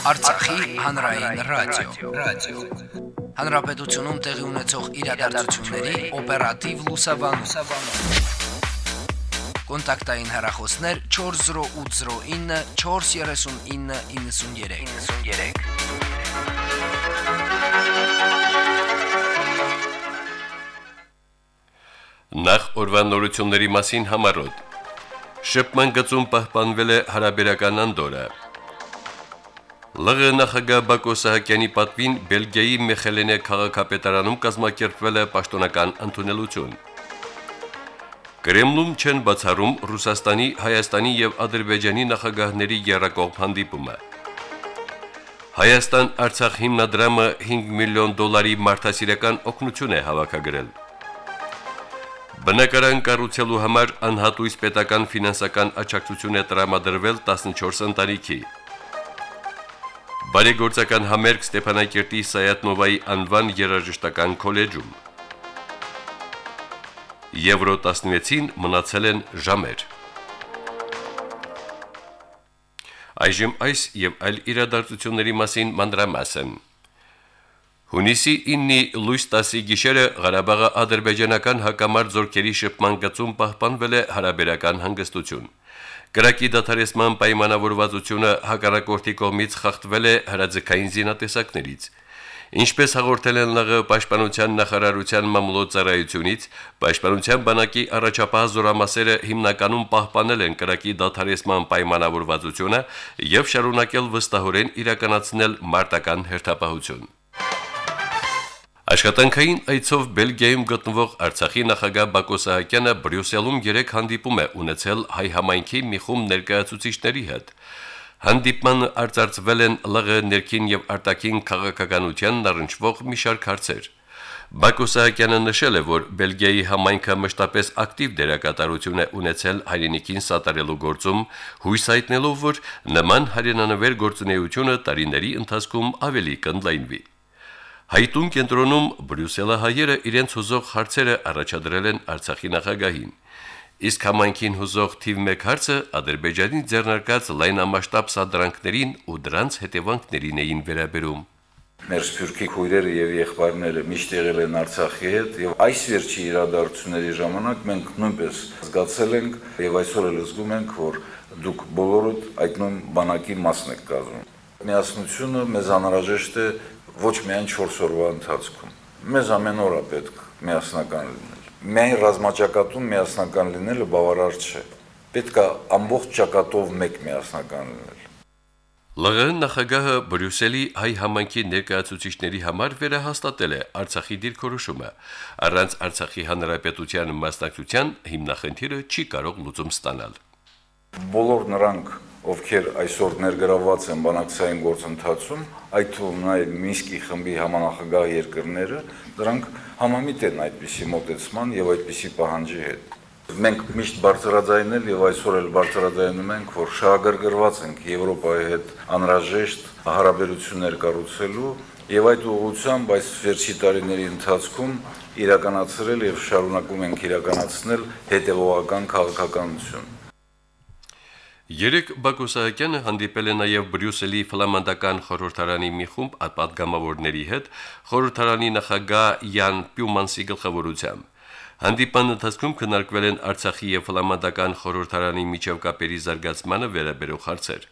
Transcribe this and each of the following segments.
Արցախի հանրային ռադիո, ռադիո։ Հանրապետությունում տեղի ունեցող իրադարձությունների օպերատիվ լուսաբանում։ Կոնտակտային հեռախոսներ 40809 43993։ 93 Նախ օրվան նորությունների մասին համարոտ։ Շփման գծում պահպանվել է հարաբերական անդորը։ ԼՂ նախագահ Բակո Սահակյանի պատվին Բելգիայի Մեխելենե քաղաքապետարանում կազմակերպվել է պաշտոնական ընդունելություն։ Կրեմլում չեն բացառում Ռուսաստանի, Հայաստանի եւ Ադրբեջանի նախագահների երրակողմ հանդիպումը։ Հայաստան-Արցախ հիմնադրամը 5 միլիոն դոլարի մարդասիրական օգնություն է հավաքագրել։ Բնակարան կառուցելու համար անհատույց պետական ֆինանսական աջակցություն է տրամադրվել 14 ընտանիքի։ Բարեգործական համերգ Ստեփանակերտի Սայատնովայի անվան երաժշտական քոլեջում։ Եվրո 16-ին մնացել են ժամեր։ Այժմ այս եւ այլ իրադարձությունների մասին մանրամասն։ Հունիսի 9-ի լույս 10-ի գիշերը Ղարաբաղի ադրբեջանական հակամարտ զորքերի շփման գծում պահպանվել է հարաբերական հանգստություն։ Կրակի դադարեցման պայմանավորվածությունը հակառակորդի կողմից խախտվել է հրաձգային զինատեսակներից։ Ինչպես հաղորդել են ԼՂ պաշտպանության նախարարության մամլոյցարայությունից, պաշտպանության բանակի առաջապահ զորամասերը հիմնականում պահպանել են կրակի դադարեցման պայմանավորվածությունը եւ շարունակել վստահորեն իրականացնել մարտական հերթապահություն։ Աշխատանքային այցով Բելգիայում գտնվող Արցախի նախագահ Բակո Սահակյանը Բրյուսելում 3 հանդիպում է ունեցել հայ համայնքի մի խումբ ներկայացուցիչների հետ։ Հանդիպման արձարծվել են ԼՂ ներքին եւ արտաքին քաղաքականության առնչվող մի շարք հարցեր։ Բակո Սահակյանը նշել է, որ Բելգիայի համայնքը մշտապես ակտիվ դերակատարություն է ունեցել հայրենիքին սատարելու գործում, հույս հայտնելով, որ նման հայրենանվեր գործունեությունը տարիների ընթացքում ավելի կընդլայնվի։ Հայտուն կենտրոնում Բրյուսելը հայերը իրենց հուզող հարցերը առաջադրել են Արցախի նախագահին։ Իսկ համայնքին հուզող թիվ 1 հարցը Ադրբեջանի ձեռնարկած լայնամասշտաբ սադրանքներին ու դրանց հետևանքներին էին վերաբերում։ Մեր սփյուռքի քույրերը եւ եղբայրները միշտ եղել են Արցախի հետ եւ այս վերջի իրադարձությունների ժամանակ մենք նույնպես զգացել ենք եւ այսօր էլ զգում ենք, որ դուք բոլորդ այդ նույն բանակի մասն եք կազմում։ Միասնությունը մեզ անհրաժեշտ է ոչ միայն 4 օրվա ընթացքում։ Մեզ ամեն օր է պետք միասնական լինել։ Միայն ռազմաճակատում միասնական լինելը բավարար չէ։ Պետք է ամբողջ ճակատով մեկ միասնական լինել։ ԼՂ նախագահը Բրյուսելի հայ համանքի ներկայացուցիչների համար վերահաստատել է Արցախի դիրքորոշումը։ Առանց Արցախի հանրապետության մասնակցության հիմնախնդիրը չի կարող լուծում ստանալ։ Բոլոր նրանք ովքեր այսօր ներգրաված են բանակցային գործընթացում, այդ թվում նաև Մինսկի խմբի համանախագահ երկրները, դրանք համամիտ են այդպիսի մոտեցման եւ այդպիսի պահանջի հետ։ Մենք միշտ բարձրաձայնել եւ այսօր էլ բարձրաձայնում ենք, որ շահագրգռված ենք Եվրոպայի հետ անհրաժեշտ հարաբերություններ կառուցելու եւ այդ ուղղությամբ այս վերջի տարիների ընթացքում իրականացրել եւ շարունակում ենք իրականացնել հետեւողական քաղաքականություն։ Երեք Բակո Սահակյանը հանդիպել է նաև Բրյուսելի ֆլամանդական խորհրդարանի մի խումբ պատգամավորների հետ խորհրդարանի նախագահ Յան Պյումանսի գլխավորությամբ։ Հանդիպան ընթացքում քննարկվել են Արցախի եւ ֆլամանդական խորհրդարանի միջև կապերի զարգացմանը վերաբերող հարցեր։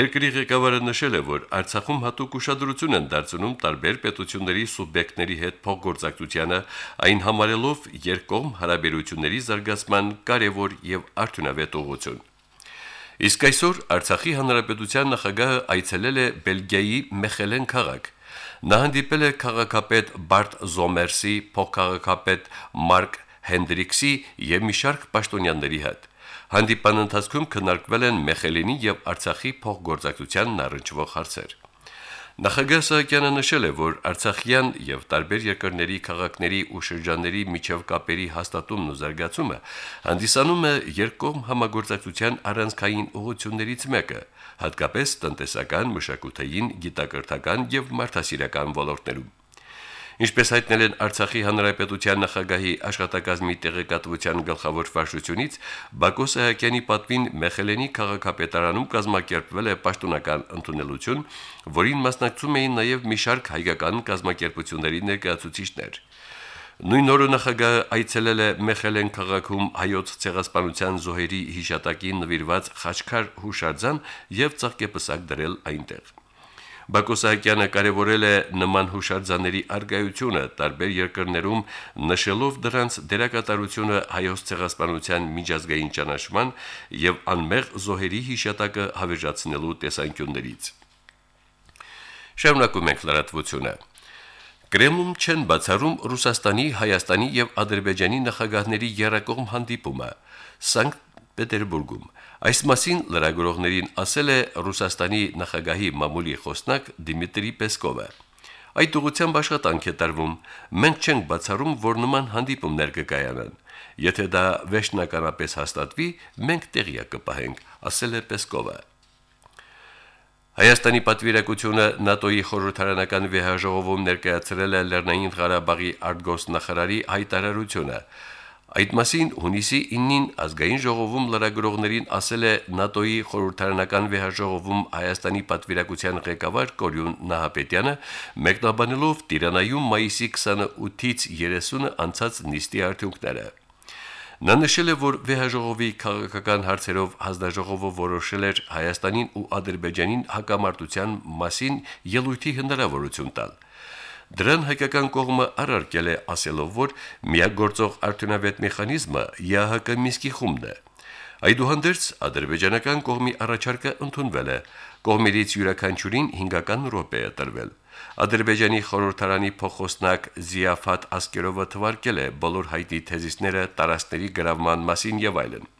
Երկրի ղեկավարը նշել է, որ Արցախում հատուկ ուշադրություն են դարձնում տարբեր պետությունների սուբյեկտների հետ փոխգործակցությանը, այն համարելով երկկողմ հարաբերությունների զարգացման կարևոր եւ արդյունավետ ուղղություն։ Իսկ այսօր Արցախի հանրապետության նախագահը այցելել է Բելգիայի Մեխելեն քաղաք։ Նա հանդիպել է քաղաքապետ Բարտ Զոմերսի, փոխքաղաքապետ Մարկ Հենդրիքսի եւ մի շարք պաշտոնյաների հետ։ Հանդիպան ընթացքում քննարկվել են Մեխելինի եւ Արցախի փոխգործակցության առնչվող հարցեր։ Նախագահ Սահակյանը նշել է, որ Արցախյան եւ տարբեր երկրների քաղաքների ու շրջանների միջև կապերի հաստատումն ու զարգացումը հանդիսանում է երկկողմ համագործակցության առանցքային ուղղություններից մեկը, հատկապես տնտեսական, մշակութային, գիտակրթական եւ մարդասիրական ոլորտներում։ Ինչպես հայտնել են Արցախի հանրապետության նախագահի աշխատակազմի տեղեկատվության գլխավոր վարչությունից, Բակո Սահակյանի պատվին Մեխելենի քաղաքապետարանում կազմակերպվել է պաշտոնական ընդունելություն, որին մասնակցում էին նաև մի շարք հայկական կազմակերպությունների ներկայացուցիչներ։ Նույն օրը նախագահը այցելել է Մեխելեն քաղաքում հայոց ցեղասպանության զոհերի հիշատակին նվիրված խաչքար հուշարձան եւ ծաղկեպսակ դրել այնտեղ։ Բակո Սահակյանը կարևորել է նման հուշարձանների արգայությունը տարբեր երկրներում, նշելով դրանց դերակատարությունը հայոց ցեղասպանության միջազգային ճանաչման եւ անմեղ զոհերի հիշատակը հավերժացնելու տեսանկյուններից։ Շարունակում ենք լրատվությունը։ Կրեմլում չեն բացառում Ռուսաստանի, Հայաստանի եւ Ադրբեջանի նախագահների երակողմ հանդիպումը Սանկտ Պետերբուրգում։ Այս մասին լրագրողներին ասել է Ռուսաստանի նախագահի մամուլի խոսնակ Դիմիտրի Պեսկովը։ Այդ ուղղությամբ աշխատանք է տարվում։ Մենք չենք բացառում, որ նման հանդիպումներ կկայանան։ Եթե դա վերջնականապես հաստատվի, մենք տեղյակ կպահենք, ասել է Պեսկովը։ Հայաստանի պատվիրակությունը ՆԱՏՕ-ի խորհրդարանական վեհաժողովում ներկայացրել է Լեռնային Ղարաբաղի արտգոսնախարարի հայտարարությունը, Այդ մասին հունիսի 9-ին ազգային ժողովում լրագրողներին ասել է ՆԱՏՕ-ի խորհրդարանական վեհաժողովում Հայաստանի պատվիրակության ղեկավար Կորյուն Նահապետյանը, մեկնաբանելով Տիրանայում մայիսի 28-ից 30-ը անցած նիստի արդյունքները։ Նա նշել է, որ վեհաժողովի քաղաքական հարցերով հանձնաժողովը որոշել էր Հայաստանին ու Ադրբեջանին հակամարտության մասին ելույթի հնարավորություն տալ։ Դրան հայկական կողմը առարկել է ասելով, որ միագործող արդյունավետ մեխանիզմը ՀՀԿ Միսկի խումբն է։ Այդուհանդերձ ադրբեջանական կողմի առաջարկը ընդունվել է։ Կողմերից յուրաքանչյուրին 5-ական րոպե է տրվել։ Ադրբեջանի խորհրդարանի փոխոսնակ Զիաֆատ Ասկերովը թվարկել է բոլոր հայտի թեզիսները տարածքների գրավման մասին եւ այլն։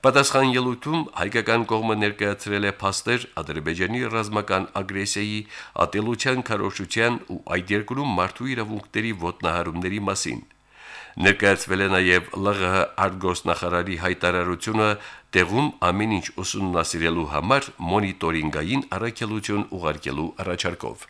Պատասխան ելույթում հայկական կողմը ներկայացրել է փաստեր Ադրբեջանի ռազմական ագրեսիայի, ատելության քարոշչության ու այդ երկրում մարդու իրավունքների ոտնահարումների մասին։ Ներկայացվել է նաև ԼՂՀ արտգոսնախարարի հայտարարությունը տեղում ամեն ինչ ուսումնասիրելու համար մոնիտորինգային առաքելություն ուղարկելու առաջարկով։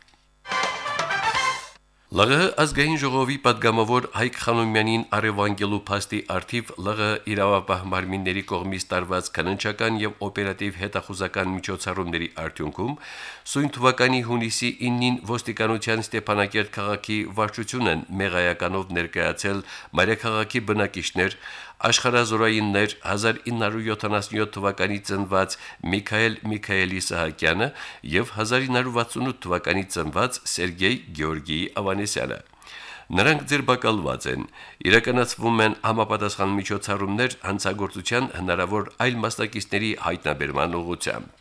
ԼՂՀ ազգային ժողովի падգամավոր Հայկ Խանոմյանին արևանգելու փաստի արդիվ ԼՂՀ իրավապահ մարմինների կողմից տարված քննչական եւ օպերատիվ հետախուզական միջոցառումների արդյունքում սույն թվականի հունիսի 9-ին ոստիկանության Ստեփանակերտ քաղաքի վարչությունն մեղայականով ներկայացել մայրաքաղաքի բնակիչներ աշխարազորայիններ 1977 թվականի ծնված Միքայել Միքայելի Սահակյանը եւ 1968 թվականի ծնված Սերգեյ Գեորգիի Ավանեսյանը։ Նրանք ձերբակալված են։ Իրականացվում են համապատասխան միջոցառումներ հանցագործության հնարավոր այլ մասնակիցների հայտնաբերման ուղղությամբ։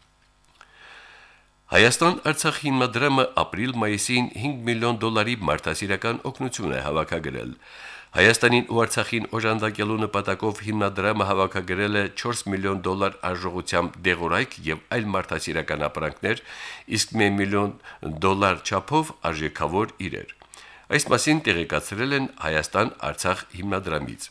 Հայաստան-Արցախ հիմնադրամը ապրիլ-մայիսին 5 միլիոն դոլարի մարդասիրական օգնություն է հավաքագրել։ Հայաստանին ու Արցախին օժանդակելու նպատակով հիմնադրամը հավաքագրել է 4 միլիոն դոլար արժողությամբ դեղորայք եւ այլ մարդասիրական ապրանքներ, իսկ 1 միլիոն դոլար չափով արժեքավոր իրեր։ Այս մասին տեղեկացրել են Հայաստան-Արցախ հիմնադրամից։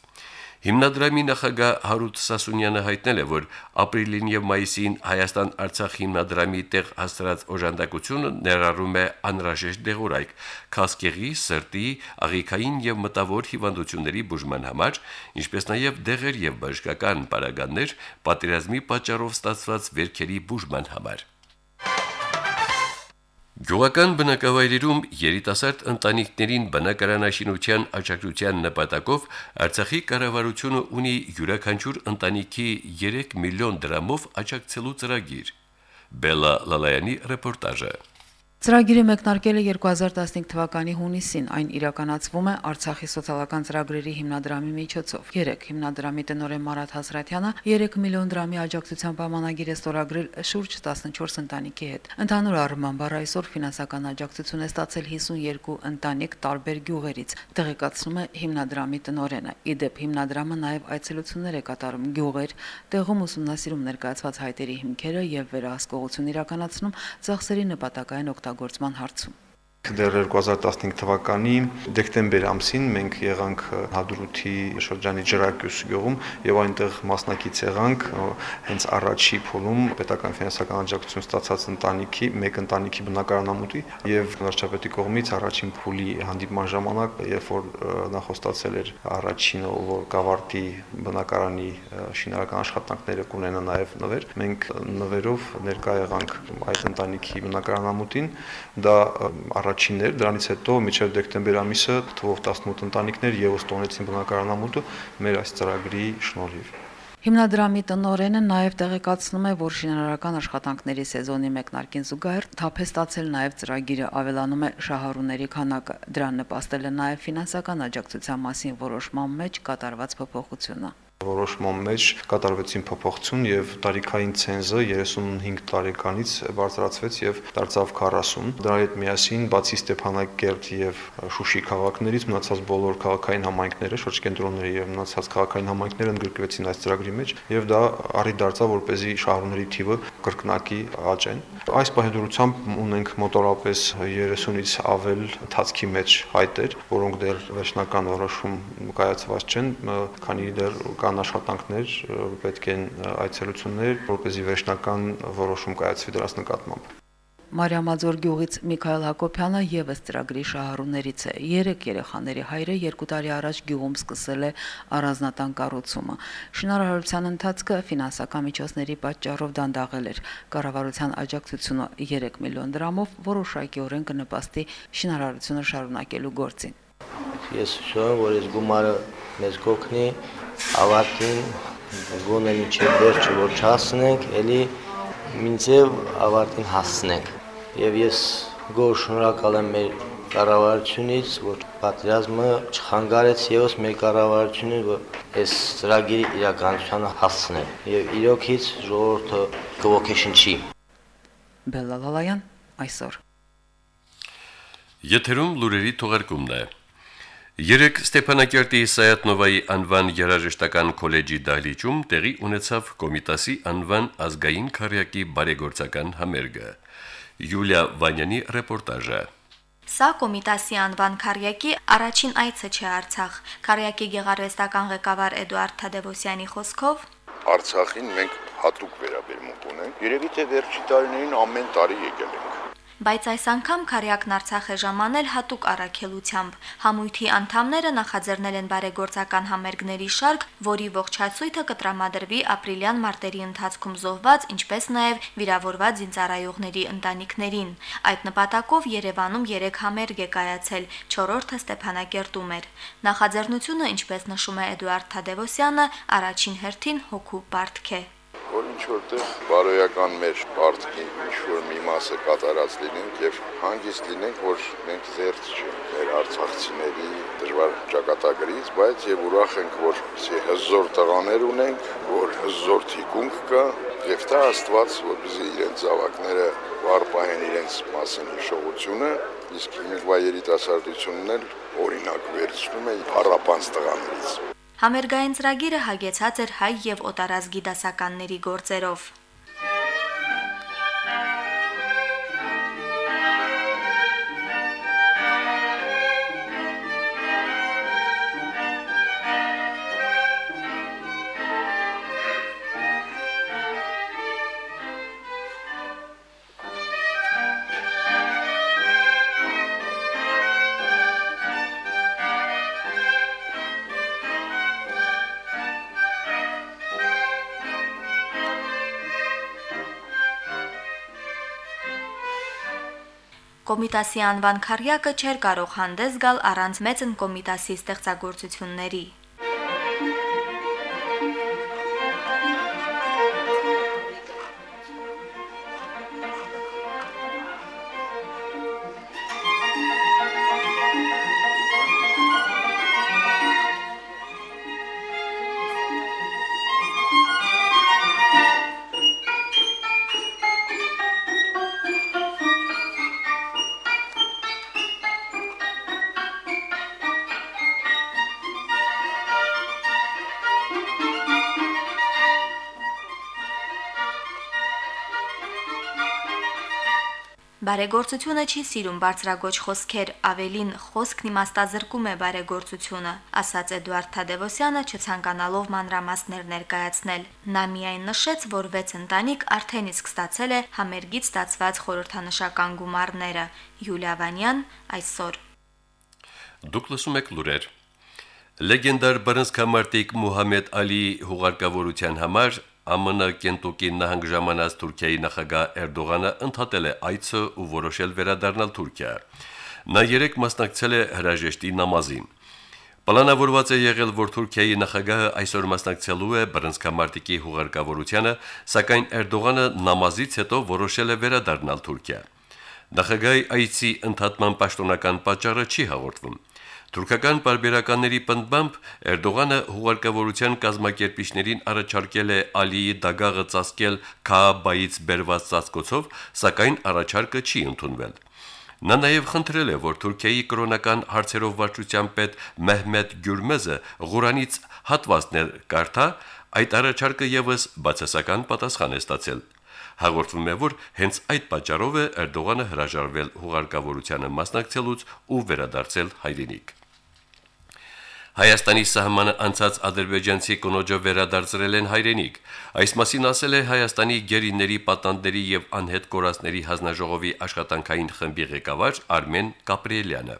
Հիմնադրամի նախագահ Հարութ Սասունյանը հայտնել է, որ ապրիլին եւ մայիսին Հայաստան-Արցախ հիմնադրամի տեղ հաստրած օժանդակությունը ներառում է անհրաժեշտ դեղորայք, քասկեղի, սրտի, աղիքային եւ մտավոր հիվանդությունների բուժման համար, ինչպես նաեւ դեղեր եւ բժշկական պարագաներ պատերազմի պատճառով ստացված վերքերի բուժման համար։ Գյուղական բնակավայրերում երիտասարդ ընտանիքներին բնակարանաշինության աջակցության նպատակով Արցախի կառավարությունը ունի յուրաքանչյուր ընտանիքի 3 միլիոն դրամով աջակցելու ծրագիր։ Բելա Լալայանի ռեպորտաժը։ Ծրագիրը մեկնարկել է 2015 թվականի հունիսին, այն իրականացվում է Արցախի սոցիալական ծրագրերի հիմնադրամի միջոցով։ 3 հիմնադրամի տնօրեն Մարատ Հասրատյանը 3 միլիոն դրամի աջակցության պայմանագիր է ստորագրել շուրջ 14 ընտանիքի հետ։ Ընդհանուր առմամբ առ այսօր ֆինանսական աջակցություն է ստացել 52 ընտանիք տարբեր գյուղերից, տեղեկացնում է հիմնադրամի տնօրենը։ Իդեպ հիմնադրամը նաև այցելություններ է կատարում գյուղեր, տեղում ուսումնասիրում ներկայացված հայտերի հիմքերը եւ վերահսկողություն իրականացնում ծախսերի նպատակային օգտագործման հարցում։ Դեռ 2015 թվականի դեկտեմբեր ամսին մենք եղանք Հադրութի շրջանի Ջրակյուս գյուղում եւ այնտեղ մասնակից եղանք հենց առաջի փուլում պետական ֆինանսական աջակցություն ստացած ընտանիքի, մեկ ընտանիքի բնակարանամուտի եւ վարչապետի կողմից առաջին փուլի հանդիպման ժամանակ, երբ որ նախոստացել էր առաջինը, որ կավարտի բնակարանի շինարական աշխատանքները կունենա նաեւ նվեր, մենք նվերով ներկա եղանք այդ ընտանիքի բնակարանամուտին, դա առաջինն էր, դրանից հետո մինչև դեկտեմբեր ամիսը թվով 18 ընտանիքներ եւս տոնեցին բնակարանամուտը մեր այս ծրագրի շնորհիվ։ Հիմնադրամի տնօրենը նաև տեղեկացնում է, որ շինարարական աշխատանքների սեզոնի մեկնարկին զուգահեռ թափ է ստացել նաև ծրագիրը ավելանում է շահառուների քանակը։ Դրան նպաստել է նաև ֆինանսական աջակցության մասին որոշման մեջ կատարված փոփոխությունը որոշման մեջ կատարվեցին փոփոխություն եւ տարիքային ցենզը 35 տարեկանից բարձրացվեց եւ դարձավ 40։ Դրա հետ միասին բացի Ստեփանակերտ եւ Շուշի քաղաքներից մնացած բոլոր քաղաքային համայնքները, շրջկենտրոնները եւ մնացած քաղաքային համայնքները ընդգրկվեցին այս ծրագրի մեջ եւ դա առիթ դարձավ որպեսզի շահառուների թիվը կրկնակի աճեն։ Այս պահեդուրությամբ ունենք մոտորապես 30-ից ավել թացքի մեջ հայտեր, որոնք դեռ վերջնական որոշում կայացված չեն, քանի դեռ կա կան աշխատանքներ, պետք են այցելություններ, որպեսզի վերջնական որոշում կայացվի դրանց նկատմամբ։ Մարիամաձոր գյուղից Միքայել Հակոբյանը եւս ծրագրի շահառուներից է։ Երեք երեխաների հայրը 2 տարի առաջ գյուղում սկսել է առանձնատան կառուցումը։ Շինարարության ընթացքը ֆինանսական միջոցների պատճառով դանդաղել էր։ Կառավարության աջակցությունը 3 միլիոն դրամով որոշակիորեն կնպաստի շինարարությունը շարունակելու գործին։ Ես հուսով եմ, որ այս գումարը մեզ կօգնի ավարտին գոնե միջև վերջը որ չհասնենք, ելի մինչև ավարտին հասնենք։ Եվ ես գոհ շնորհակալ եմ մեր կառավարությունից, որ պատերազմը չխանգարեց եւս մեր կառավարությունին, որ այս ծրագիրի իրականությանը հասցնել։ Եվ իրոքից ժողովուրդը կողոքեշնչի։ Բելլալալայան այսօր Եթերում լուրերի թողարկումն է։ Երեք Ստեփանակերտի Սայատնովայի անվան երաժշտական քոլեջի դահլիճում տեղի ունեցավ Կոմիտասի անվան ազգային քարյակի բարեգործական համերգը։ Յուլիա Վանյանի ռեպորտաժը։ Սա Կոմիտասի անվան քարյակի առաջին այցը չէ Արցախ։ Քարյակի գեղարվեստական ղեկավար Էդուարդ Թադևոսյանի խոսքով Արցախին մենք հատուկ վերաբերմունք ունենք։ Երևի թե վերջի տարիներին ամեն տարի եկել ենք Բայց այս անգամ Քարյակն Արցախ է ժամանել հատուկ առաքելությամբ։ Համույթի անդամները նախաձեռնել են բարեգործական համերգների շարք, որի ողջացույցը կտրամադրվի ապրիլյան մարտերի ընթացքում զոհված, ինչպես նաև վիրավորված զինծառայողների ընտանիքներին։ Այդ նպատակով Երևանում 3 համերգ է կայացել, 4-րդը Ստեփանակերտում էր։ Նախաձեռնությունը, ինչպես նշում է Էդուարդ Թադևոսյանը, առաջին հերթին հոգու պարտք է որ ինչ որտեղ բարոյական մեր պարտքի ինչ որ մի մասը կատարած լինենք եւ հանգիստ լինենք, որ մենք զերծ չենք մեր արցախցիների դժվար ճակատագրից, բայց եւ ուրախ ենք, որ հզոր տղաներ ունենք, որ հզոր թիկունք կա եւ դա Աստված, որպեսզի իրենց զավակները վարպահեն իրենց մասին հիշողությունը, իսկ հիմիկվա երիտասարդությունն էլ օրինակ վերցնում է հարապանց տղաներից։ Համերգային ծրագիրը հագեցած էր հայ եւ օտարազգի դասականների գործերով։ Կոմիտասի անվան քարյակը չէր կարող հանդես գալ առանց մեծ կոմիտասի ստեղծագործությունների։ Բարեգործությունը չի սիրում բարձրագոչ խոսքեր, ավելին խոսքն իմաստազրկում է բարեգործությունը, ասաց Էդուարդ Թադևոսյանը, չցանկանալով մանրամասներ ներկայացնել։ Նա միայն նշեց, որ 6 ընտանիք արդեն իսկ ստացել է համերգից ստացված խորհրդանշական գումարները։ Յուլիա Վանյան այսօր Դուք լսում եք լուրեր։ Լեգենդար բռնցքամարտիկ Մուհամեդ Ալի հուղարկավորության համար ԱՄՆ Կենտուկի նահանգ ժամանած Թուրքիայի նախագահ Էրդողանը ընդհատել է այցը ու որոշել վերադառնալ Թուրքիա։ Նա երեք մասնակցել է հրաժեշտի նամազին։ Պլանավորված է եղել, որ Թուրքիայի նախագահը այսօր մասնակցելու է բռնցքամարտիկի հուղարկավորությանը, սակայն Էրդողանը նամազից հետո որոշել է վերադառնալ Թուրքիա։ Նախագահի այցի ընդհատման պաշտոնական պատճառը չի հաղորդվում։ Թուրքական բարբերականների պնդմամբ Էրդողանը հուղարկավորության կազմակերպիչներին առաջարկել է Ալիի դագաղը ծածկել Քաաբայից բերված ծածկոցով, սակայն առաջարկը չի ընդունվել։ Նա նաև խնդրել է, որ Թուրքիայի կրոնական հարցերով վարչության պետ Մեհմեդ Գյուրմեզը Ղուրանից հատվածներ կարդա, այդ առաջարկը եւս բացասական պատասխան է ստացել։ Հաղորդվում է, որ հենց այդ պատճառով է Էրդողանը հրաժարվել հուղարկավորությանը մասնակցելուց ու վերադարձել հայրենիք։ Հայաստանի սահմանը անցած ադրբեջանցի կնոջը վերադարձրել են հայրենիք։ Այս մասին ասել է Հայաստանի գերիների պատանդների եւ անհետ կորածների հանձնաժողովի աշխատանքային խմբի ղեկավար Արմեն Կապրիելյանը։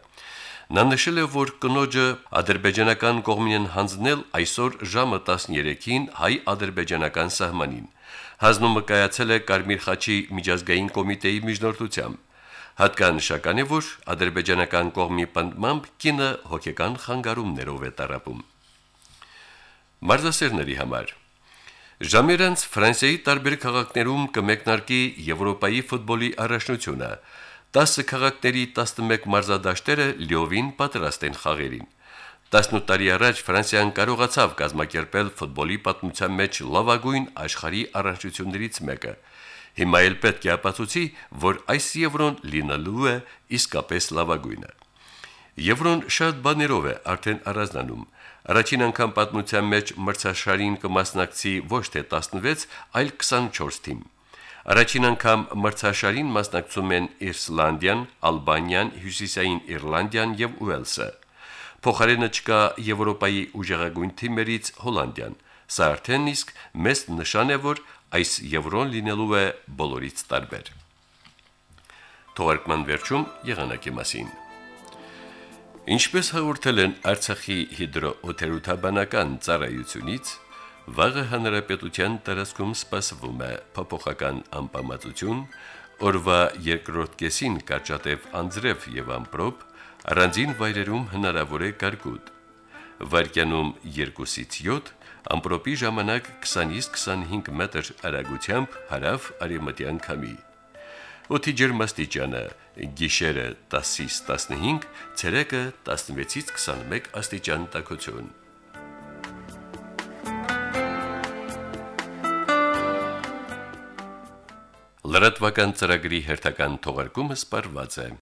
Նա նշել է, որ կնոջը ադրբեջանական կողմին հանձնել այսօր ժամը 13-ին հայ-ադրբեջանական սահմանին։ Հանձնումը կայացել է Կարմիր խաչի միջազգային կոմիտեի միջնորդությամբ։ Հատկանշական է, որ ադրբեջանական կողմի պնդմամբ կինը հոգեկան խանգարումներով է տարապում։ Մարզասերների համար. Ժամերանց Ֆրանսիայի տարբեր քաղաքներում կմեկնարկի Եվրոպայի ֆուտբոլի առաջնությունը։ 10 քաղաքների 11 մարզադաշտերը լիովին պատրաստ են խաղերին։ 18 տարի առաջ Ֆրանսիան կարողացավ կազմակերպել ֆուտբոլի պատմության մեջ լավագույն աշխարհի առաջնություններից մեկը։ Հիմա էլ պետք է ապացուցի, որ այս եվրոն լինելու է իսկապես լավագույնը։ Եվրոն շատ բաներով է արդեն առանձնանում։ Առաջին անգամ պատմության մեջ մրցաշարին կմասնակցի ոչ թե 16, այլ 24 թիմ։ Առաջին անգամ մրցաշարին մասնակցում են Իսլանդիան, Ալբանիան, Հյուսիսային Իռլանդիան եւ Ուելսը։ Փոխարենը չկա Եվրոպայի ուժեղագույն թիմերից Հոլանդիան։ Սա արդեն իսկ մեծ նշան է, որ այս եվրոն լինելու է բոլորից տարբեր։ Թողարկման վերջում եղանակի մասին։ Ինչպես հաղորդել են Արցախի հիդրոօթերոթաբանական ծառայությունից, վաղը հանրապետության տարածքում սպասվում է փոփոխական անպամատություն, օրվա երկրորդ կեսին կաճատև անձրև եւ ամպրոպ, առանձին վայրերում հնարավոր է կարկուտ։ Վարկյանում 2-ից 7 ամպրոպի ժամանակ 20-ից 25 մետր արագությամբ հարավ արևմտյան քամի։ Օդի ջերմաստիճանը՝ գիշերը 10-ից 15, ցերեկը 16-ից 21 աստիճան տաքություն։ Լրատվական ծրագրի հերթական թողարկումը սպարված է։